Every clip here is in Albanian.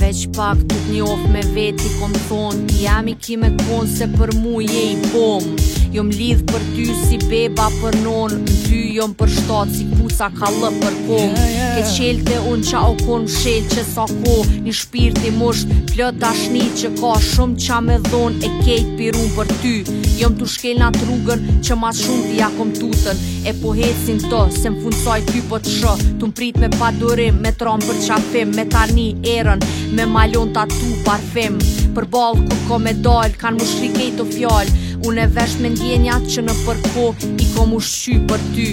Veç pak tuk një of me veti kom thonë Jam i ki me se për mu je i pom Jom lidh për ty si beba për non Në ty jom për shtat si kusa ka lë për kom Ke qelë të unë qa o konë më shelë që sa ko Një shpirë të mështë plë që ka shumë qa me dhonë E kejtë piru për ty Jom të shkelë nga trugën që ma shumë të jakom tutën E po hecin të se më ty për po të shë Të më prit me padurim, me tram për qafim Me tani erën, me malon tatu, parfim Për balë ku ko me dalë, kanë më shrikej të fjallë Unë e vesh me ndjenja që në përko I kom shqy për ty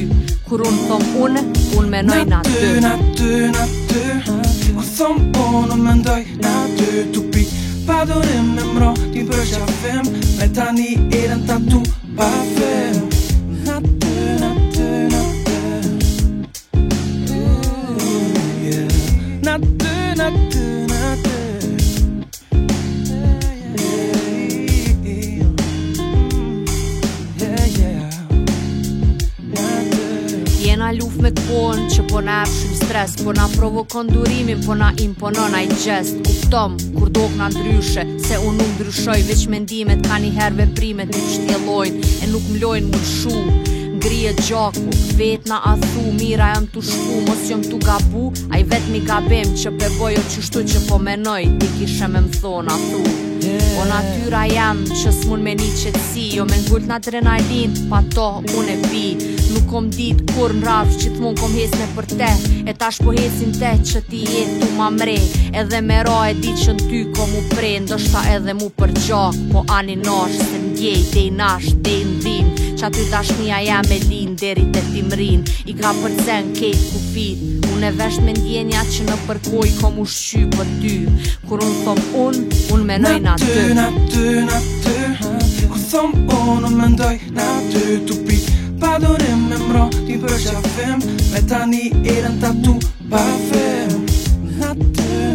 Kur unë thom unë, unë menoj në të Në të, në të, në të Kur thom po, unë, unë ndoj në të pi, pa dorim me mro Ti përshafim, me tani Eren të tu, pa fem nga luft me kon Që po na epshim stres Po na provokon durimin Po na imponon a i gjest Kuptom, kur dok na ndryshe Se unë nuk ndryshoj Vec mendimet ka një herve primet Nuk shtjelojnë E nuk mlojn më shumë ngrije gjaku Vet na a thu, mira jam të shku Mos jom të gabu, a i vet mi gabim Që bebojo që shtu që po menoj Ti kishe me më thonë a thu Po natyra jam që s'mun me një qëtësi Jo me ngullt nga adrenalin, pa to unë e pi Nuk kom dit kur në rafsh, që të kom hes me për te E tash po hesin te që ti jetë tu ma mre Edhe me ra e dit që në ty kom u pre Ndo shta edhe mu për gjak, po ani nash Se ndjej, dej nash, dej ndi që aty dashnia ja me linë deri të timrin i ka përcen kejt ku fit unë e vesht me ndjenja që në përkoj kom u shqy për ty kur unë thom unë, unë menoj në ty në ty, në ty, kur thom unë, unë mendoj në ty tu pi pa dorim me mro ti për shafim me tani i rën të tu pa fem në ty, në ty